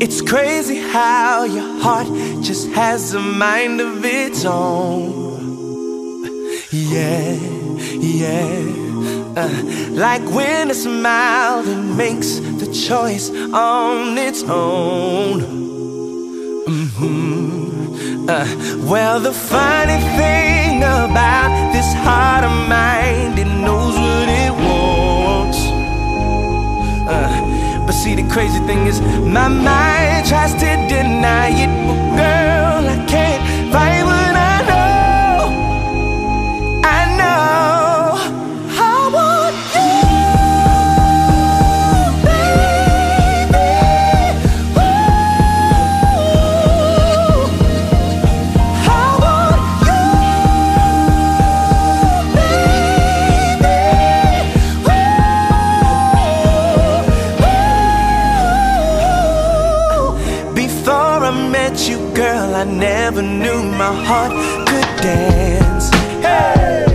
It's crazy how your heart just has a mind of its own. Yeah, yeah. Uh, like when a smile that makes the choice on its own. Mm-hmm. Uh, well, the funny thing about this heart of mine, it knows but see, the crazy thing is, my mind tries to deny it, but girl, I can't met you, girl, I never knew my heart could dance. Hey,